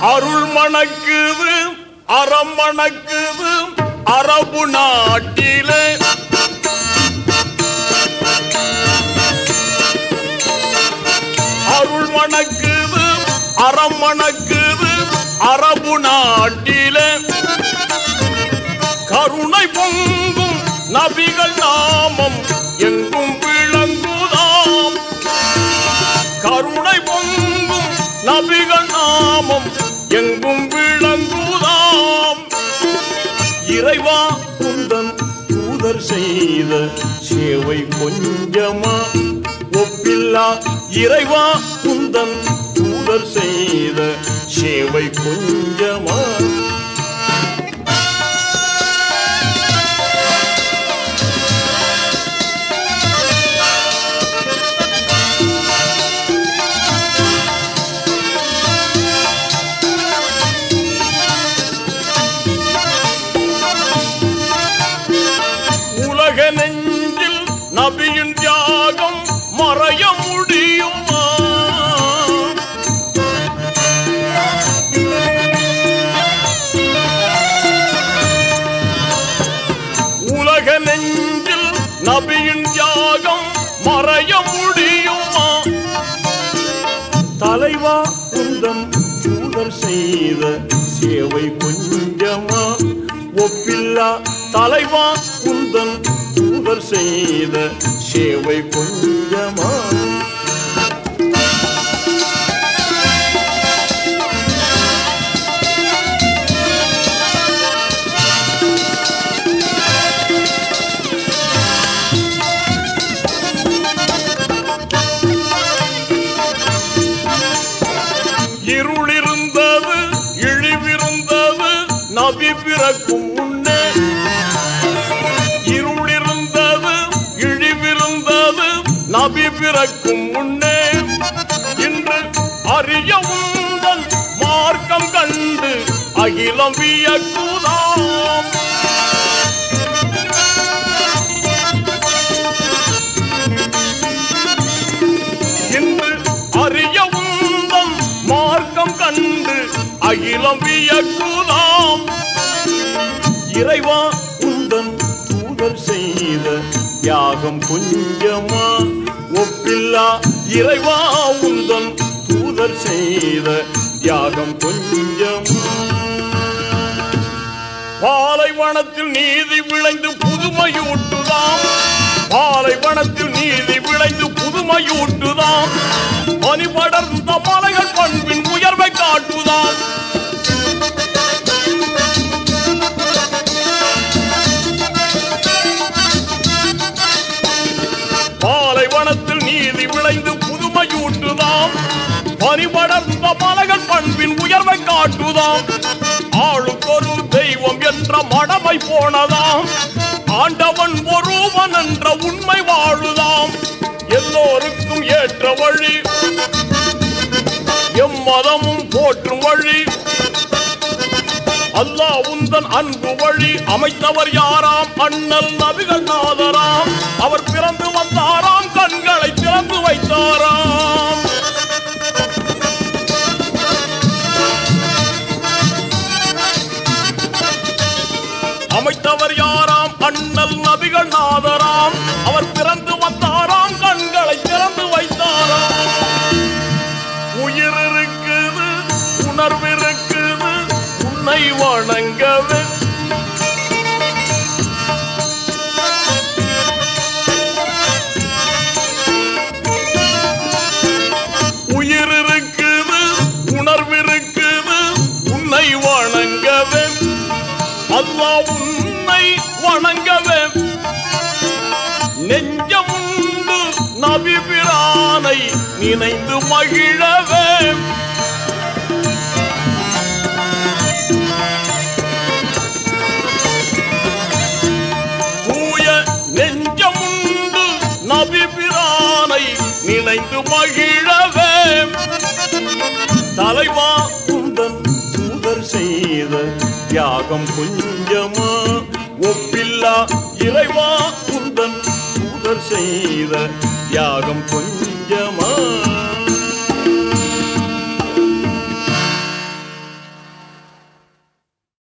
அருள் மணக்குது அறம் மணக்குது அரபு நாட்டிலே. அருள் மணக்குது அறம் மணக்குது அரபு நாட்டிலே. கருணை பொங்கும் நபிகள் நாமம் எங்கும் செய்த சேவை கொஞ்சமா ஒப்பில்லா இறைவா குந்தன் தூதர் செய்த சேவை கொஞ்சமா தலைவா குந்தன் தூதர் செய்த சேவை கொஞ்சமா ஒப்பில்லா தலைவா குந்தன் தூதர் செய்த சேவை கொஞ்சமா நபி பிறக்கும் முன்னே இருளிருந்தது இழிவிருந்தது நபி பிறக்கும் முன்னே இன்று அறிய உங்கள் மார்க்கம் கண்டு அகிலம் வியக்குதாம். அகிலம் வியக்குதா இறைவா உந்தன் தூதர் செய்த யாகம் கொஞ்சமா? ஒப்பில்லா இறைவா உந்தன் தூதர் செய்த தியாகம் கொஞ்சமா? பாலைவனத்தில் நீதி விளைந்து புதுமையூட்டுதாம். பாலைவனத்தில் நீதி விளைந்து புதுமையூட்டுதாம். பனி படர்ந்த மலைகள் பண்பின் உயர்வை பாலைவனத்தில் நீதி விளைந்து புதுமையூட்டுதாம். பனி படர்ந்த பண்பின் உயர்வை காட்டுதாம். ஆளுக்கொரு தெய்வம் என்ற மடமை போனதாம். ஆண்டவன் ஒருவன் என்ற உண்மை வாழுதாம். எல்லோருக்கும் ஏற்ற வழி. எம்மதமும் போற்றும் வழி. அல்லாஹ் உந்தன் அன்பு வழி. அமைத்தவர் யாராம்? அண்ணல் நபிகள் நாதராம். அமைத்தவர் யாராம்? அண்ணல் நபிகள் நாதராம். அல்லாஹ் உன்னை வணங்கவே. நெஞ்சமுண்டு உண்டு நபிபிரானை நினைந்து மகிழவே. தூய நெஞ்சமுண்டு உண்டு நபிபிரானை நினைந்து மகிழவே. தலைவா குந்தன் தூதர் செய்த தியாகம் கொஞ்சமா ஒப்பில்லா இறைவா குந்தன் புதர் செய்த தியாகம் கொஞ்சமா